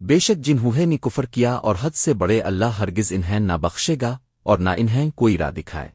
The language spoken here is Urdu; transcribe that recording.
بے شک جنہوں نے کفر کیا اور حد سے بڑے اللہ ہرگز انہیں نہ بخشے گا اور نہ انہیں کوئی راہ دکھائے۔